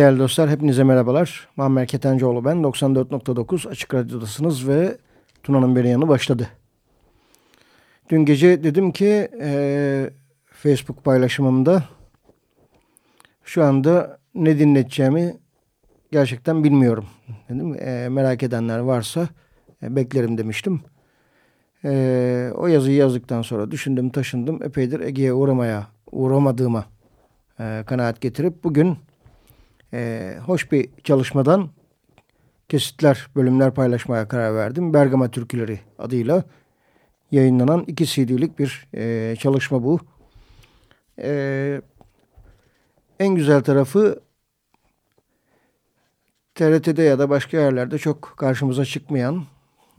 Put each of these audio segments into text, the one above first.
Değerli dostlar hepinize merhabalar. Muammer Ketencoğlu ben. 94.9 Açık Radyo'dasınız ve Tuna'nın bir yanı başladı. Dün gece dedim ki e, Facebook paylaşımımda şu anda ne dinleteceğimi gerçekten bilmiyorum. Dedim. E, merak edenler varsa e, beklerim demiştim. E, o yazıyı yazdıktan sonra düşündüm taşındım. Epeydir Ege'ye uğramaya uğramadığıma e, kanaat getirip bugün e, hoş bir çalışmadan kesitler, bölümler paylaşmaya karar verdim. Bergama Türküleri adıyla yayınlanan iki CD'lik bir e, çalışma bu. E, en güzel tarafı TRT'de ya da başka yerlerde çok karşımıza çıkmayan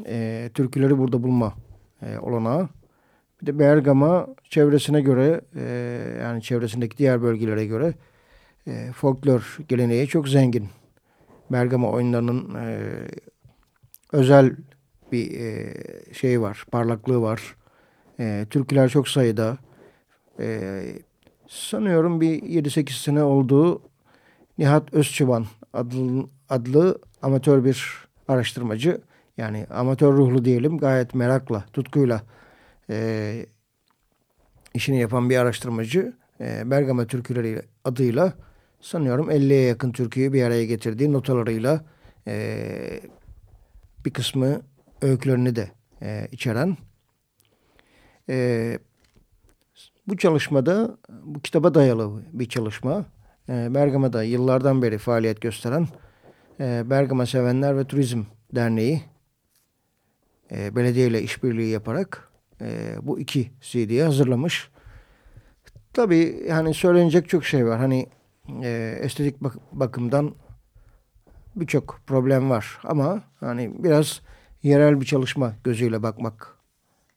e, türküleri burada bulma e, olanağı. Bir de Bergama çevresine göre e, yani çevresindeki diğer bölgelere göre e, folklor geleneği çok zengin. Bergama oyunlarının e, özel bir e, şey var, parlaklığı var. E, türküler çok sayıda. E, sanıyorum bir 7-8 sene olduğu Nihat Özçıban adlı, adlı amatör bir araştırmacı. Yani amatör ruhlu diyelim gayet merakla, tutkuyla e, işini yapan bir araştırmacı. E, Bergama Türküleri adıyla sanıyorum 50'ye yakın türküyü bir araya getirdiği notalarıyla e, bir kısmı öykülerini de e, içeren. E, bu çalışmada bu kitaba dayalı bir çalışma. E, Bergama'da yıllardan beri faaliyet gösteren e, Bergama Sevenler ve Turizm Derneği e, belediye ile işbirliği yaparak e, bu iki CD'yi hazırlamış. Tabii hani söylenecek çok şey var. Hani e, estetik bak bakımdan birçok problem var. Ama hani biraz yerel bir çalışma gözüyle bakmak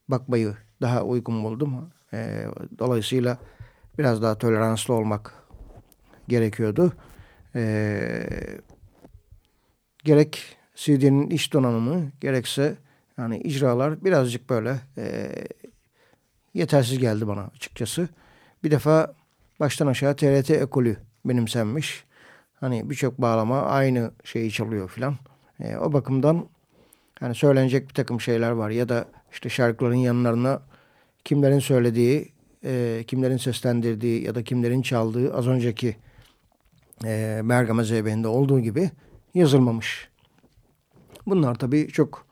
bakmayı daha uygun buldum. E, dolayısıyla biraz daha toleranslı olmak gerekiyordu. E, gerek CD'nin iş donanımı gerekse yani icralar birazcık böyle e, yetersiz geldi bana açıkçası. Bir defa baştan aşağı TRT ekolü benimsenmiş. Hani birçok bağlama aynı şeyi çalıyor filan. E, o bakımdan hani söylenecek bir takım şeyler var ya da işte şarkıların yanlarına kimlerin söylediği, e, kimlerin seslendirdiği ya da kimlerin çaldığı az önceki e, Bergama Zeybe'nde olduğu gibi yazılmamış. Bunlar tabii çok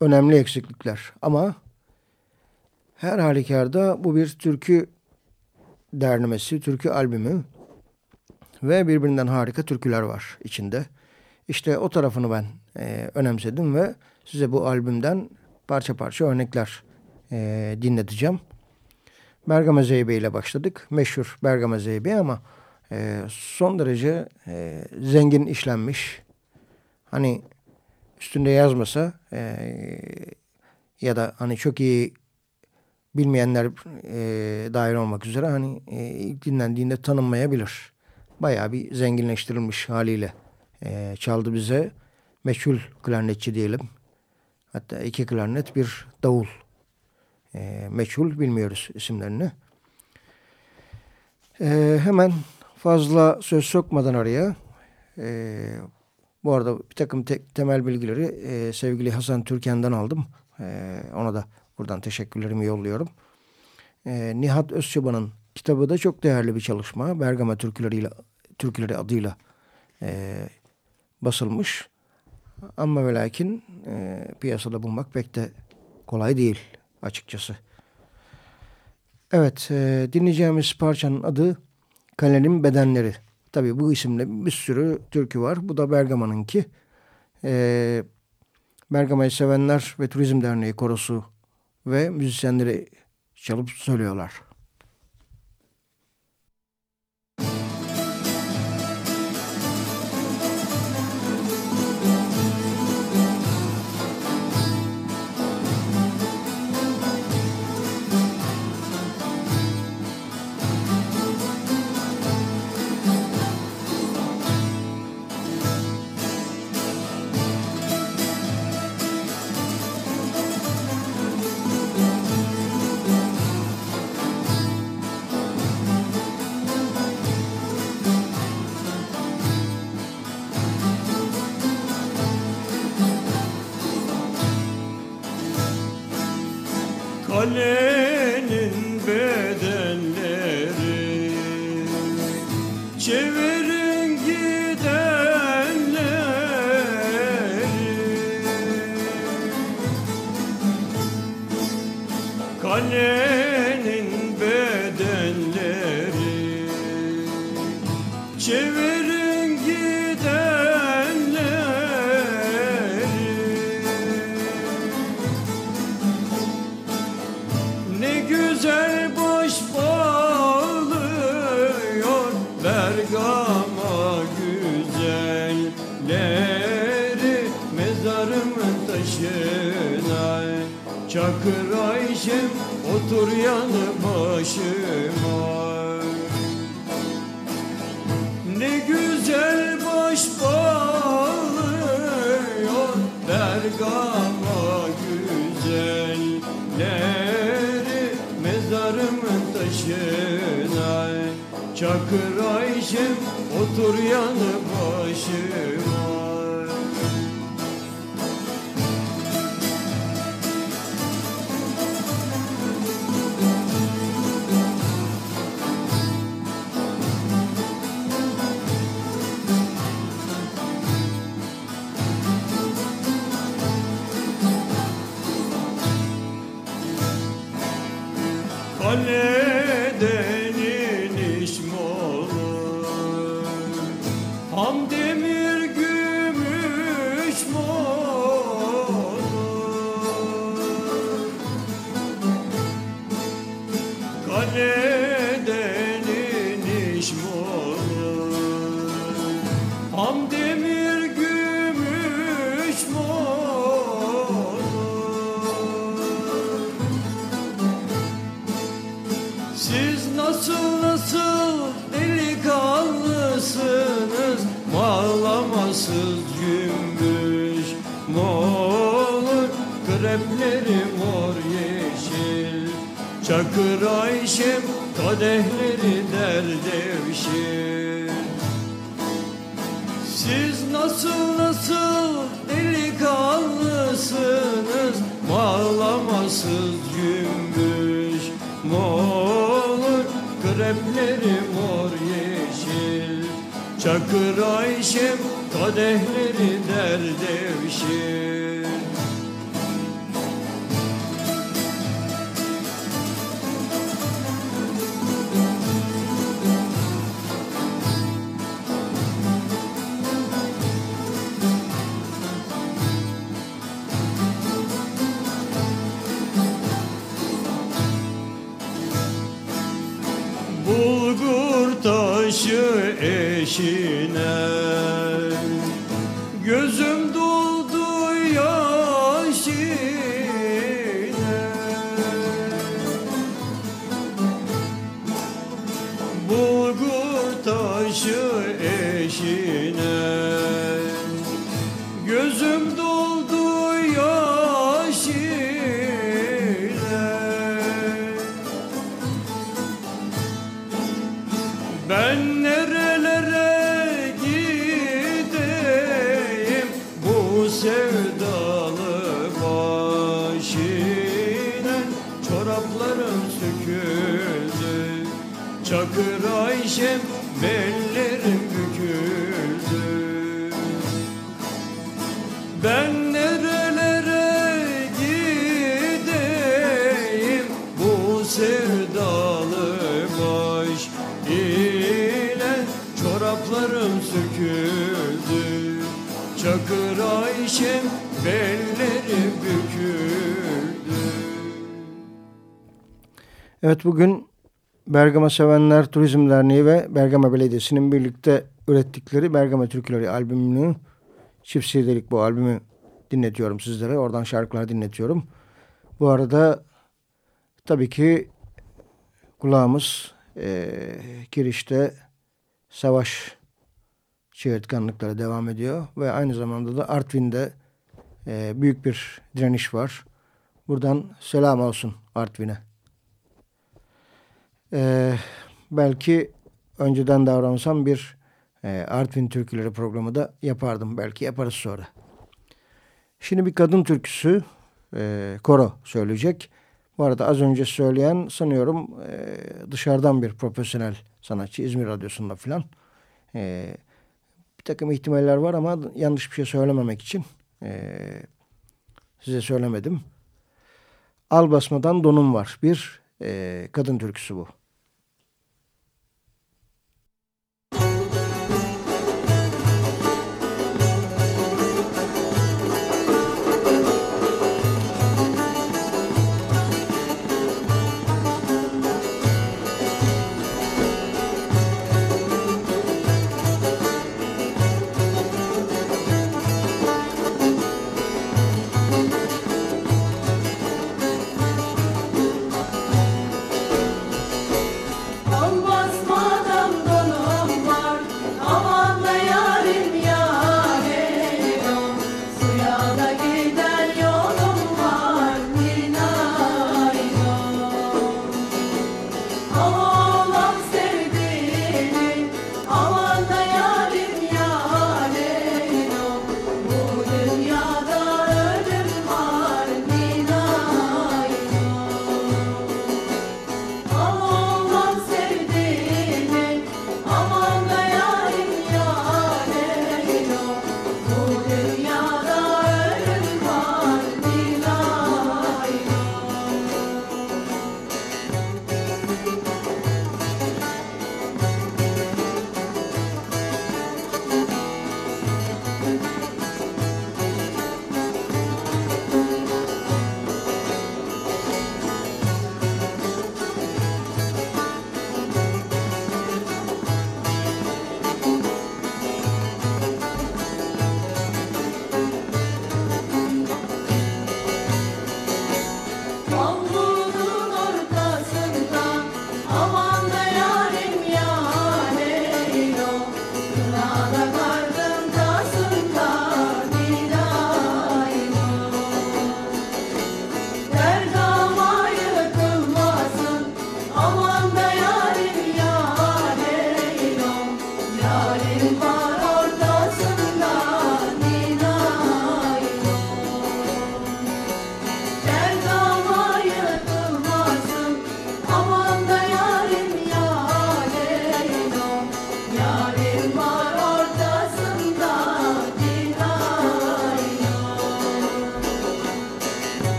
önemli eksiklikler ama her halükarda bu bir türkü derlemesi, türkü albümü ve birbirinden harika türküler var içinde. İşte o tarafını ben e, önemsedim ve size bu albümden parça parça örnekler e, dinleteceğim. Bergama Zeybe ile başladık. Meşhur Bergama Zeybe ama e, son derece e, zengin işlenmiş. Hani üstünde yazmasa e, ya da hani çok iyi bilmeyenler e, dair olmak üzere hani e, ilk dinlendiğinde tanınmayabilir. Bayağı bir zenginleştirilmiş haliyle e, çaldı bize. Meçhul klarnetçi diyelim. Hatta iki klarnet bir davul. E, meçhul bilmiyoruz isimlerini. E, hemen fazla söz sokmadan araya e, bu arada bir takım te temel bilgileri e, sevgili Hasan Türkan'dan aldım. E, ona da buradan teşekkürlerimi yolluyorum. E, Nihat Özçaban'ın kitabı da çok değerli bir çalışma. Bergama Türküleri, Türküleri adıyla e, basılmış. Ama ve lakin e, piyasada bulmak pek de kolay değil açıkçası. Evet e, dinleyeceğimiz parçanın adı Kalenin Bedenleri. Tabi bu isimle bir sürü türkü var. Bu da Bergama'nınki. Ee, Bergama'yı sevenler ve Turizm Derneği korosu ve müzisyenleri çalıp söylüyorlar. Kalenin bedenleri. Çevirin gidenleri. Ne güzel baş bağlıyor Bergama güzelleri. Mezarımın taşına Çakır Ayşem otur yanı başıma. Ne güzel baş bağlıyor Bergama güzelleri Mezarımın taşına Çakır Ayşem otur yanı başıma Someday Çakır Ayşem kadehleri Ben nerelere gideyim? Bu sevdalı başine Çoraplarım söküldü. Çakır Ayşem bellerim Evet bugün Bergama Sevenler Turizm Derneği ve Bergama Belediyesi'nin birlikte ürettikleri Bergama Türküleri albümünü çift CD'lik bu albümü dinletiyorum sizlere. Oradan şarkılar dinletiyorum. Bu arada tabii ki kulağımız e, girişte savaş çığırtkanlıkları devam ediyor. Ve aynı zamanda da Artvin'de e, büyük bir direniş var. Buradan selam olsun Artvin'e. Ee, belki önceden davransam bir e, Artvin türküleri programı da yapardım. Belki yaparız sonra. Şimdi bir kadın türküsü e, koro söyleyecek. Bu arada az önce söyleyen sanıyorum e, dışarıdan bir profesyonel sanatçı İzmir Radyosu'nda filan. E, bir takım ihtimaller var ama yanlış bir şey söylememek için e, size söylemedim. Al basmadan donum var. Bir e, kadın türküsü bu.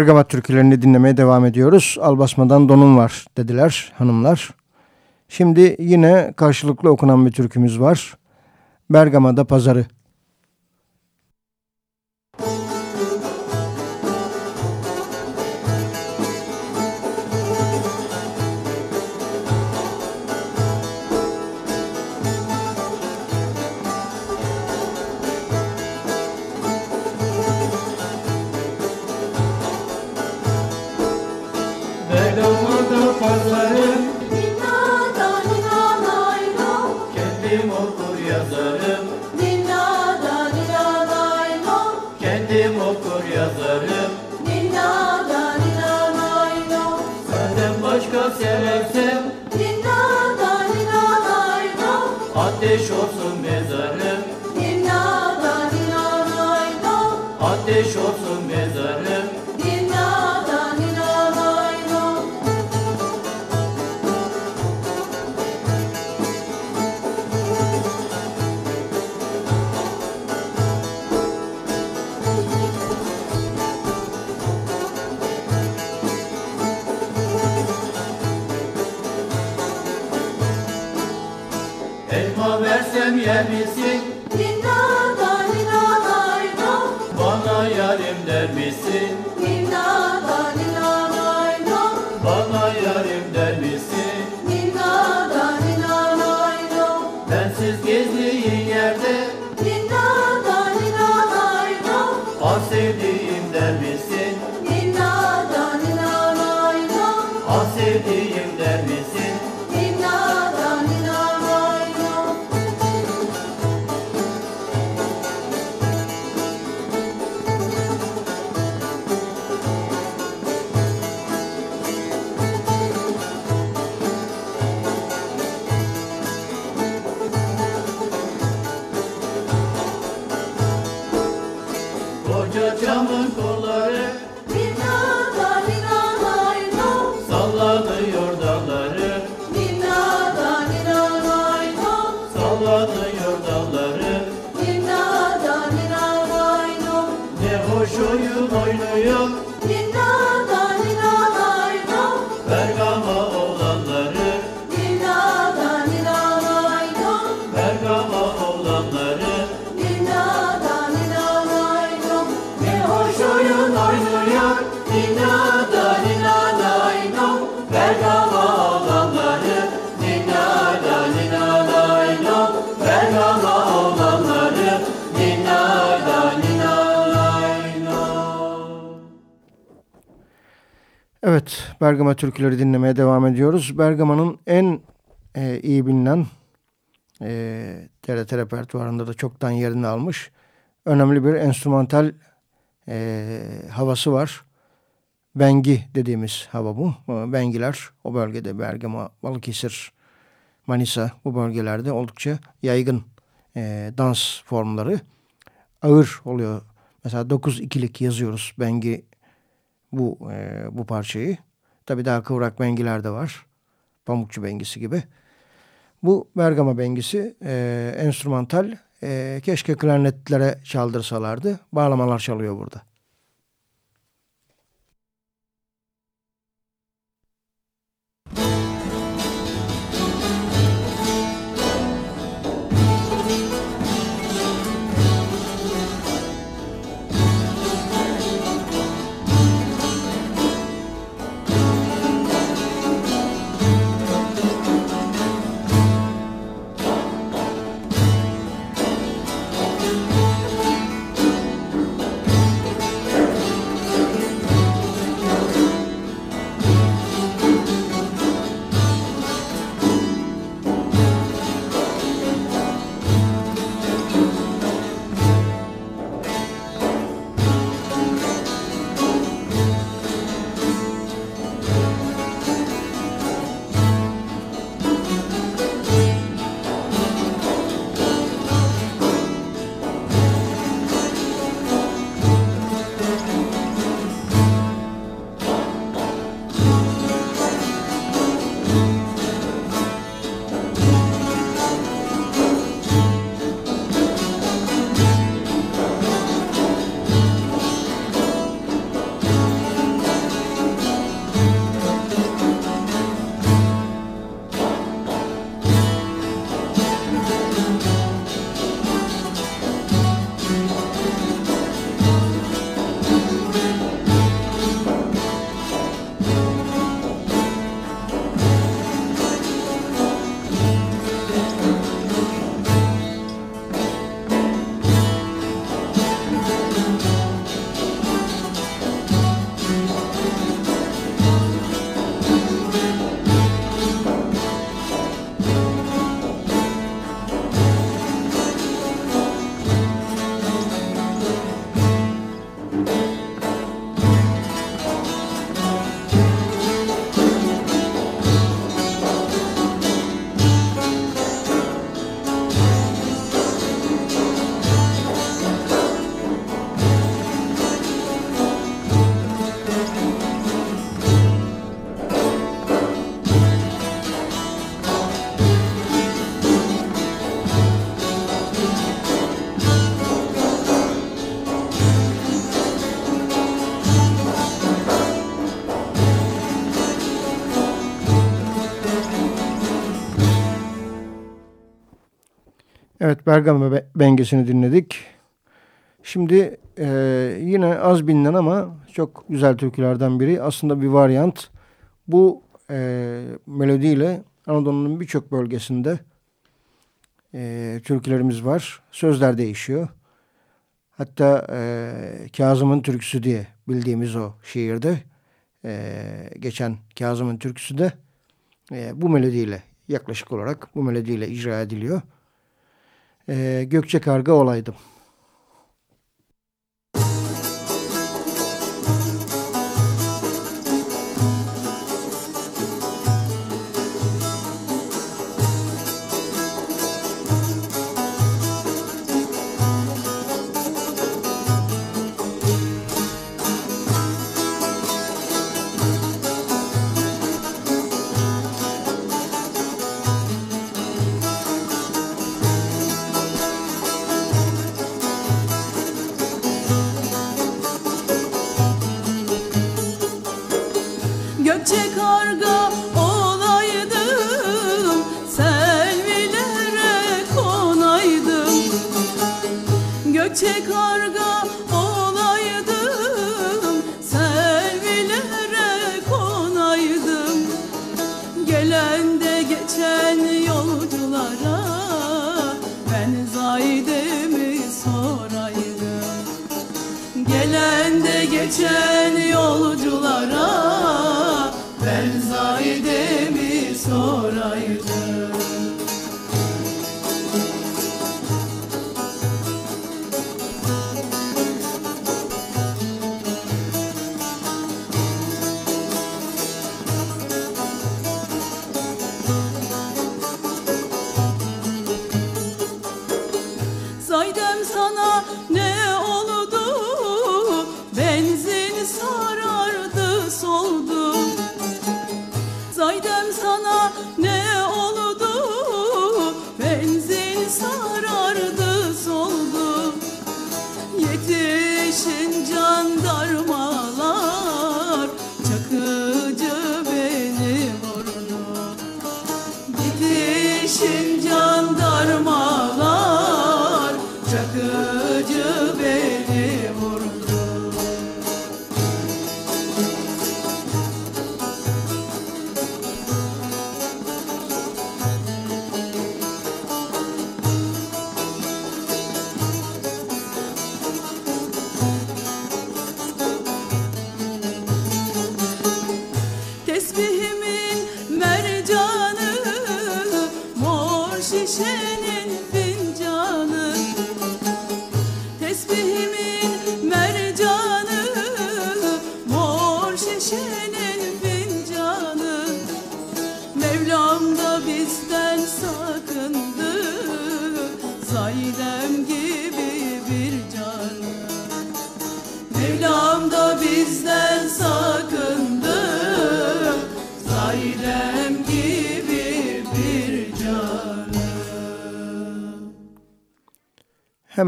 Bergama türkülerini dinlemeye devam ediyoruz. Albasmadan donum var dediler hanımlar. Şimdi yine karşılıklı okunan bir türkümüz var. Bergama'da pazarı. let me see Evet, Bergama türküleri dinlemeye devam ediyoruz. Bergama'nın en e, iyi bilinen e, TRT repertuarında da çoktan yerini almış önemli bir enstrümantal e, havası var. Bengi dediğimiz hava bu. E, Bengiler o bölgede Bergama, Balıkesir, Manisa bu bölgelerde oldukça yaygın e, dans formları. Ağır oluyor. Mesela 9 ikilik yazıyoruz Bengi bu e, bu parçayı. Tabii daha kıvrak bengiler de var. Pamukçu bengisi gibi. Bu Bergama bengisi e, enstrümantal. E, keşke klarnetlere çaldırsalardı. Bağlamalar çalıyor burada. Evet Bergama Be- Bengesini dinledik. Şimdi e, yine az bilinen ama çok güzel türkülerden biri. Aslında bir varyant. Bu e, melodiyle Anadolu'nun birçok bölgesinde e, türkülerimiz var. Sözler değişiyor. Hatta e, Kazım'ın türküsü diye bildiğimiz o şiirde e, geçen Kazım'ın türküsü de e, bu melodiyle yaklaşık olarak bu melodiyle icra ediliyor. E, Gökçe Karga olaydım.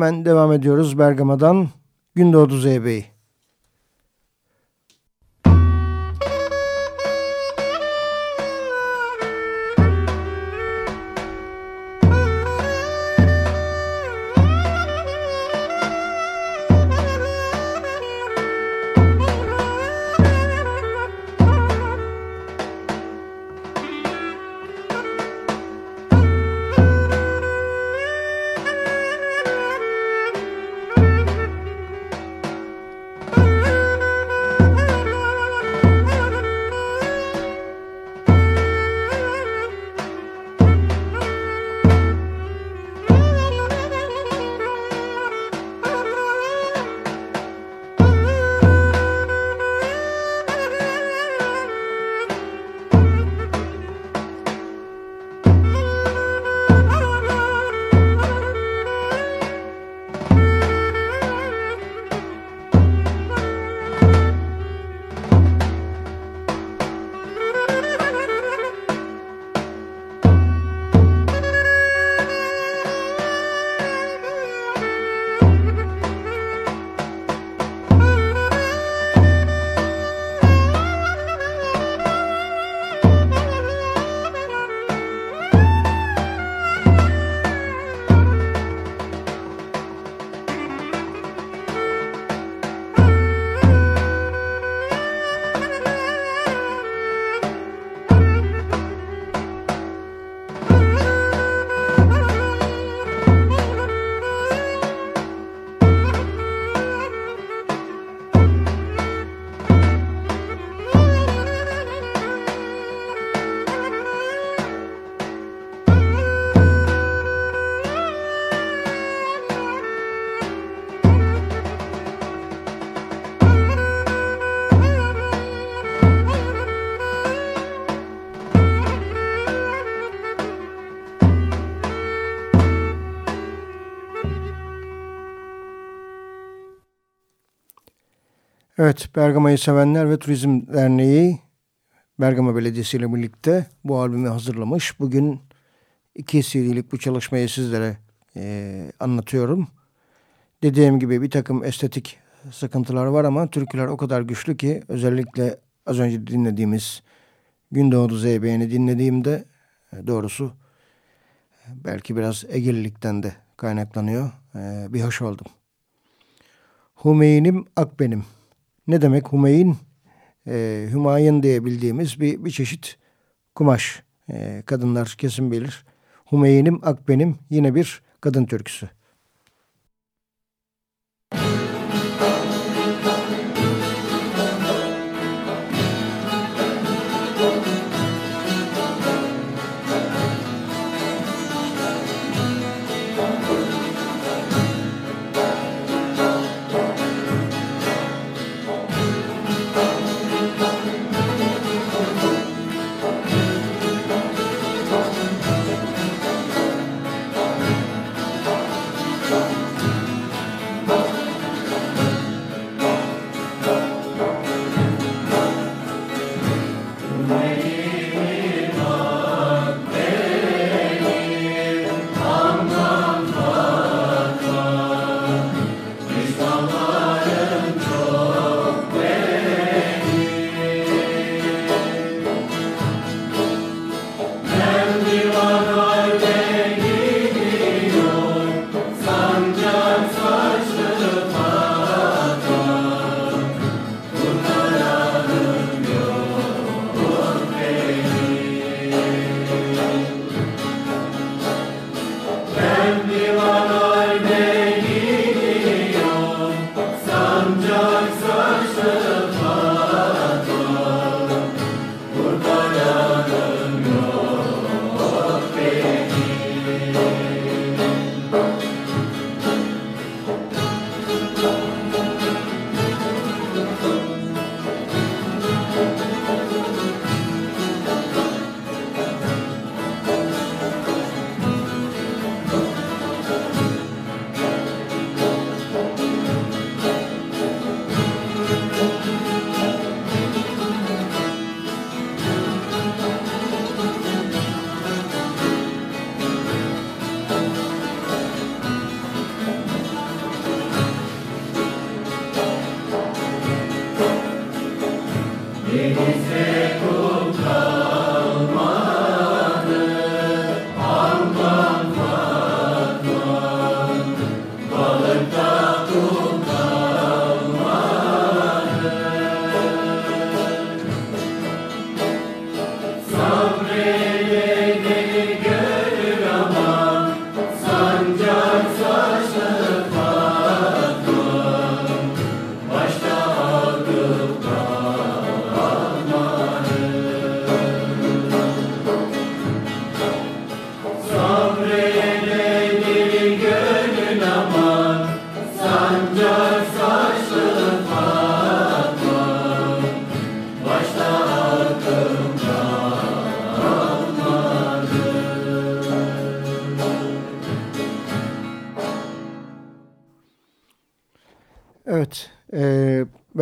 Hemen devam ediyoruz Bergama'dan Gündoğdu Zeybe'yi. Evet, Bergama'yı sevenler ve Turizm Derneği Bergama Belediyesi ile birlikte bu albümü hazırlamış. Bugün iki CD'lik bu çalışmayı sizlere e, anlatıyorum. Dediğim gibi bir takım estetik sıkıntılar var ama türküler o kadar güçlü ki özellikle az önce dinlediğimiz Gündoğdu Zeybe'ni dinlediğimde e, doğrusu belki biraz Egelilikten de kaynaklanıyor. E, bir hoş oldum. Hümeynim Akbenim. Ne demek Hümeyin? E, Hümayun diye bildiğimiz bir, bir çeşit kumaş. E, kadınlar kesin bilir. Hümeynim Akbenim yine bir kadın türküsü.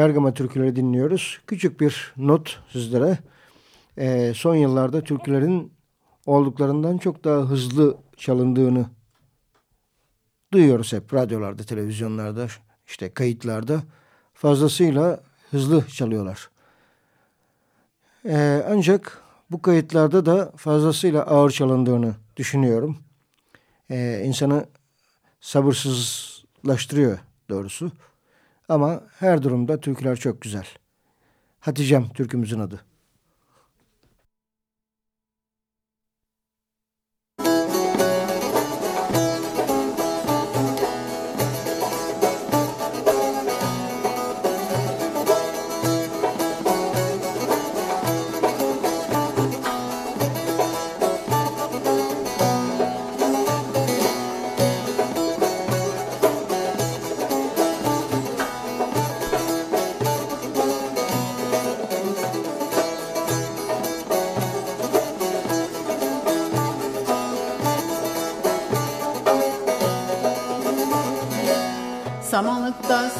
Bergama türküleri dinliyoruz. Küçük bir not sizlere. E, son yıllarda türkülerin olduklarından çok daha hızlı çalındığını duyuyoruz hep. Radyolarda, televizyonlarda, işte kayıtlarda fazlasıyla hızlı çalıyorlar. E, ancak bu kayıtlarda da fazlasıyla ağır çalındığını düşünüyorum. E, insanı sabırsızlaştırıyor doğrusu. Ama her durumda türküler çok güzel. Hatice'm türkümüzün adı.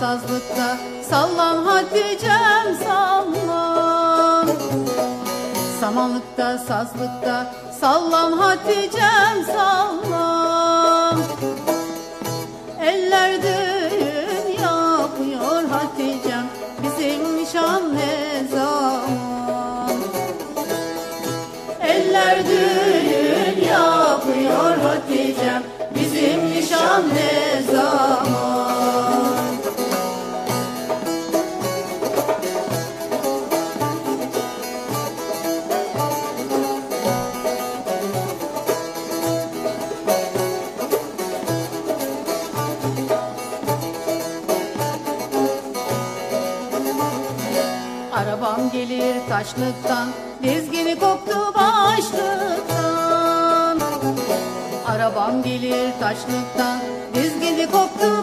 Sazlıkta sallan Hatice'm sallan. Samanlıkta sazlıkta. Sallan Hatice'm sallan gelir taşlıktan Dizgini koptu başlıktan. Arabam gelir taşlıktan Dizgini koptu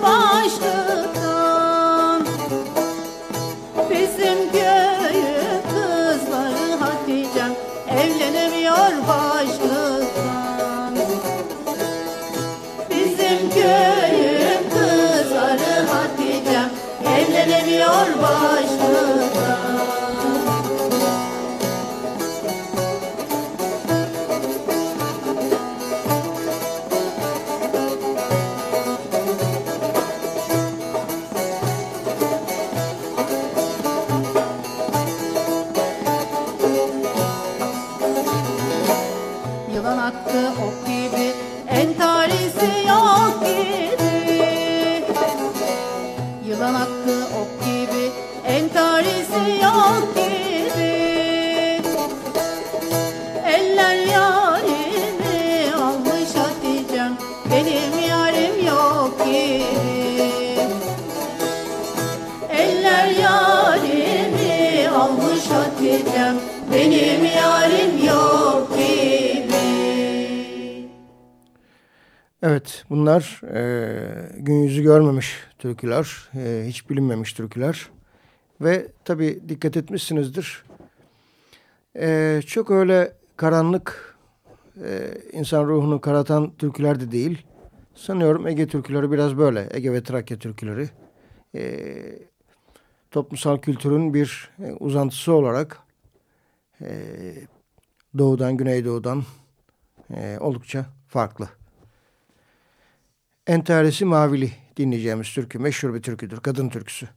bunlar e, gün yüzü görmemiş türküler, e, hiç bilinmemiş türküler. Ve tabii dikkat etmişsinizdir. E, çok öyle karanlık e, insan ruhunu karatan türküler de değil. Sanıyorum Ege türküleri biraz böyle. Ege ve Trakya türküleri. E, toplumsal kültürün bir e, uzantısı olarak e, doğudan, güneydoğudan e, oldukça farklı. Entaresi Mavili dinleyeceğimiz türkü meşhur bir türküdür. Kadın türküsü.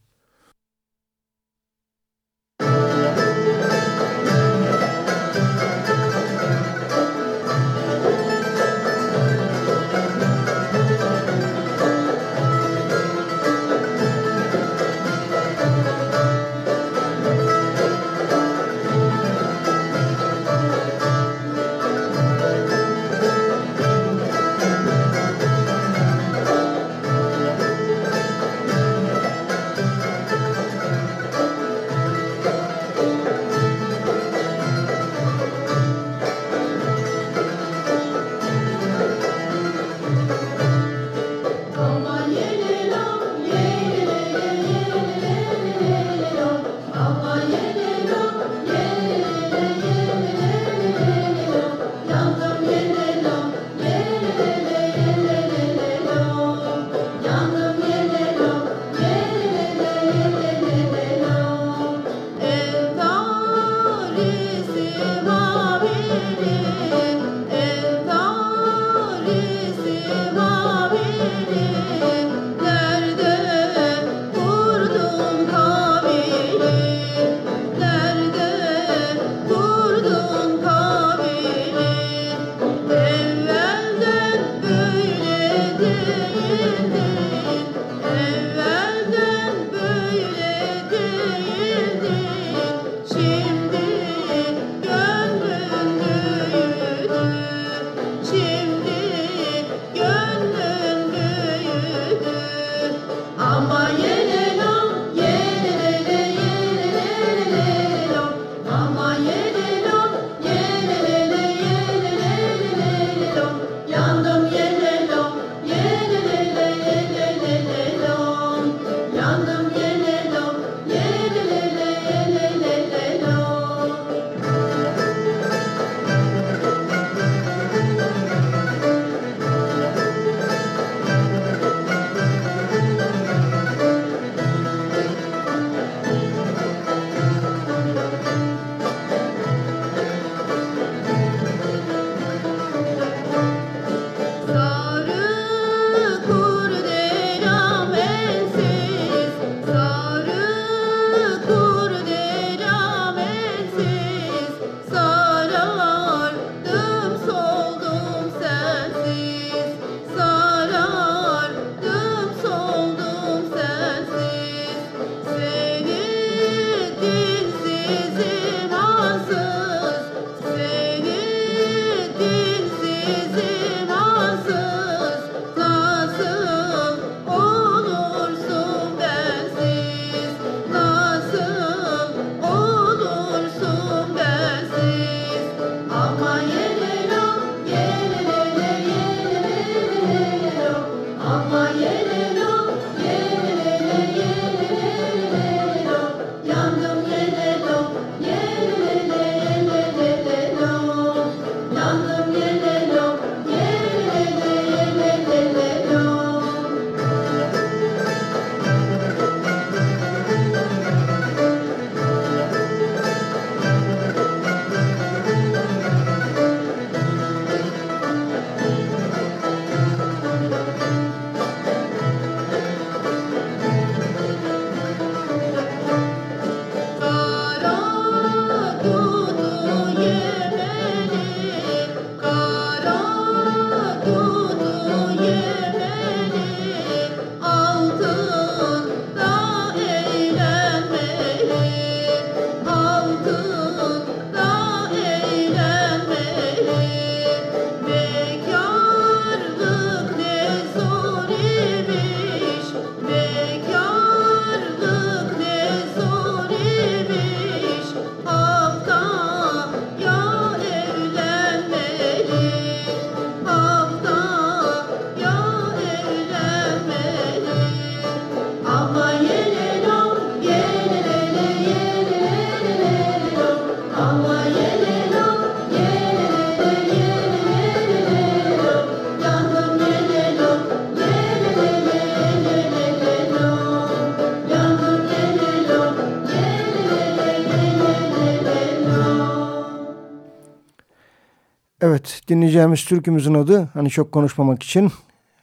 Dinleyeceğimiz türkümüzün adı hani çok konuşmamak için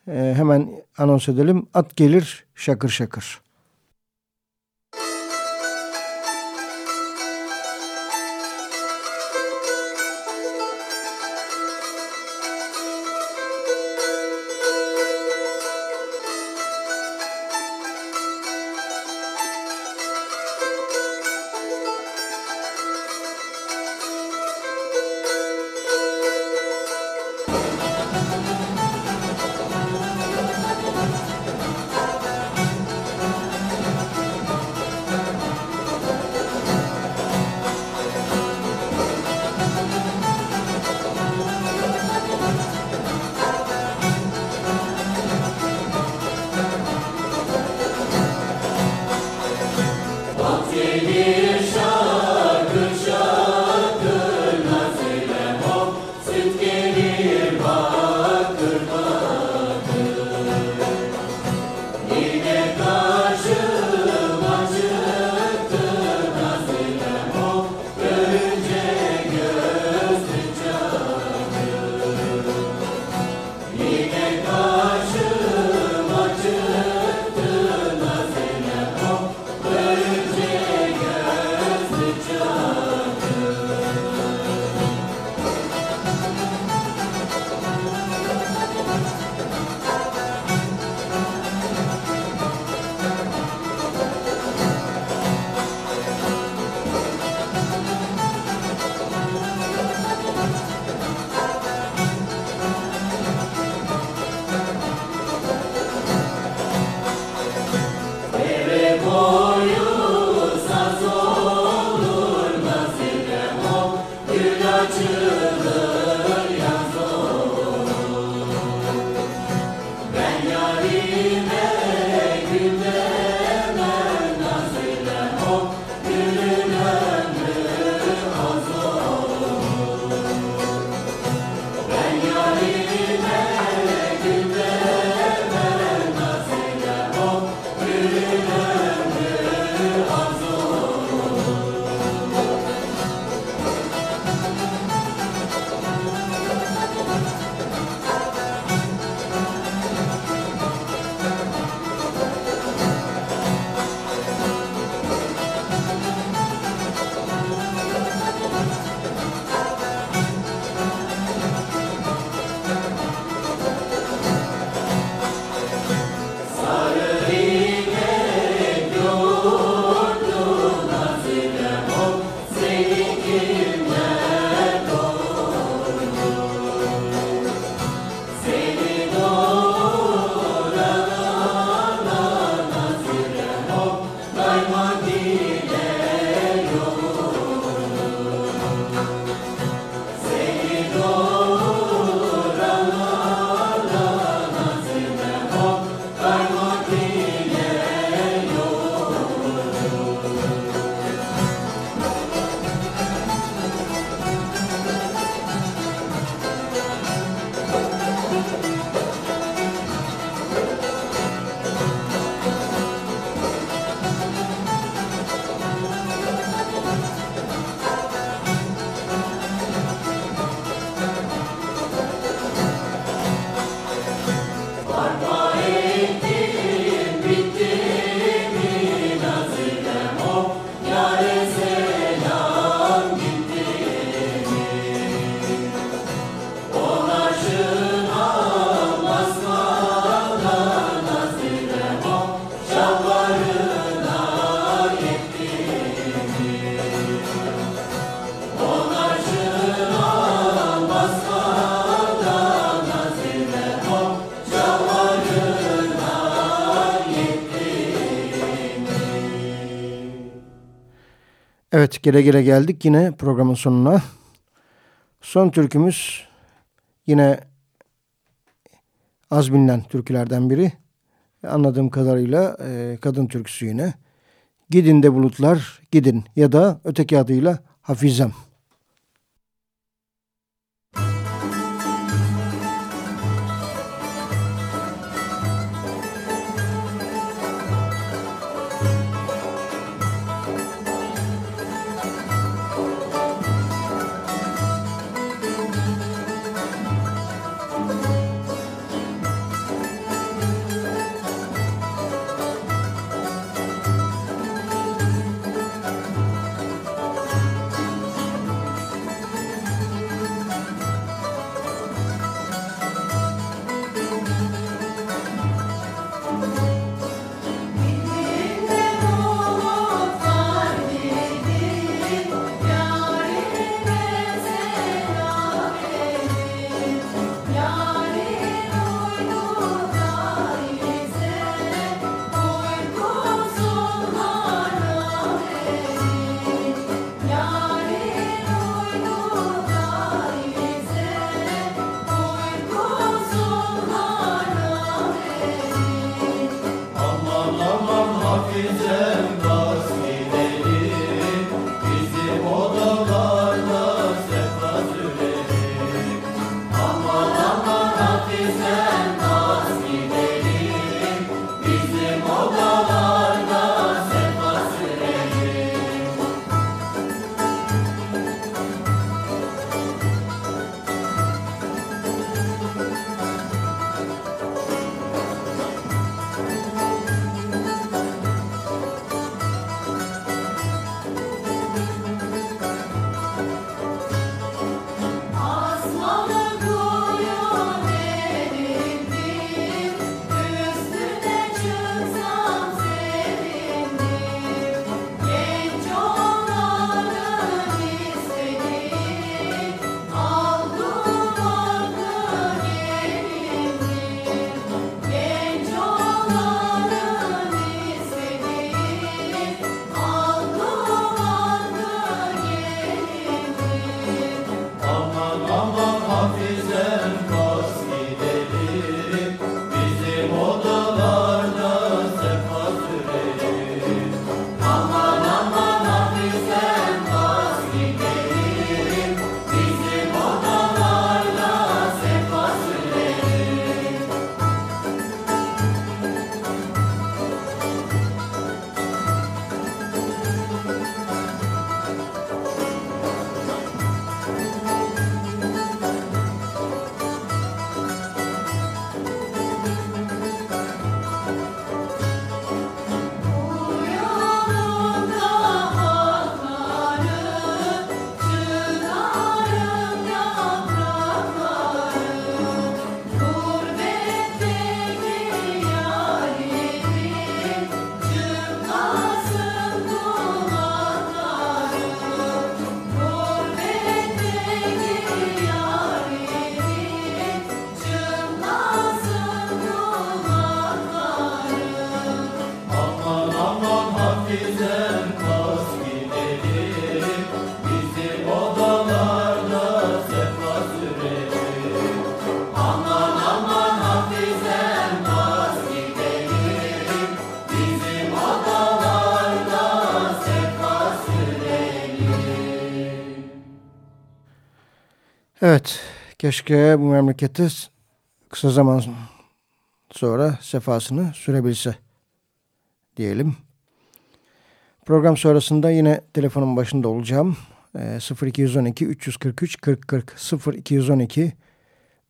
e, hemen anons edelim. At gelir şakır şakır. Evet gele gele geldik yine programın sonuna. Son türkümüz yine az bilinen türkülerden biri. Anladığım kadarıyla e, kadın türküsü yine. Gidin de bulutlar gidin ya da öteki adıyla Hafizem. Keşke bu memleketi kısa zaman sonra sefasını sürebilse diyelim. Program sonrasında yine telefonun başında olacağım. E, 0212 343 40 40 0212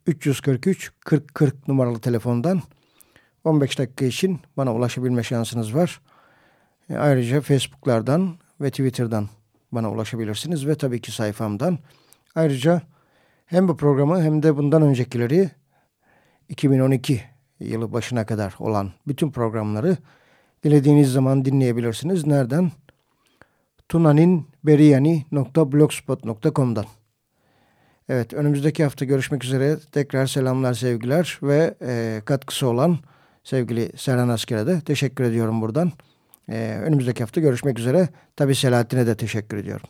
343 40 40 numaralı telefondan 15 dakika için bana ulaşabilme şansınız var. E, ayrıca Facebook'lardan ve Twitter'dan bana ulaşabilirsiniz ve tabii ki sayfamdan. Ayrıca hem bu programı hem de bundan öncekileri 2012 yılı başına kadar olan bütün programları dilediğiniz zaman dinleyebilirsiniz. Nereden? tunaninberiyani.blogspot.com'dan Evet önümüzdeki hafta görüşmek üzere. Tekrar selamlar sevgiler ve e, katkısı olan sevgili Serhan Asker'e de teşekkür ediyorum buradan. E, önümüzdeki hafta görüşmek üzere. Tabi Selahattin'e de teşekkür ediyorum.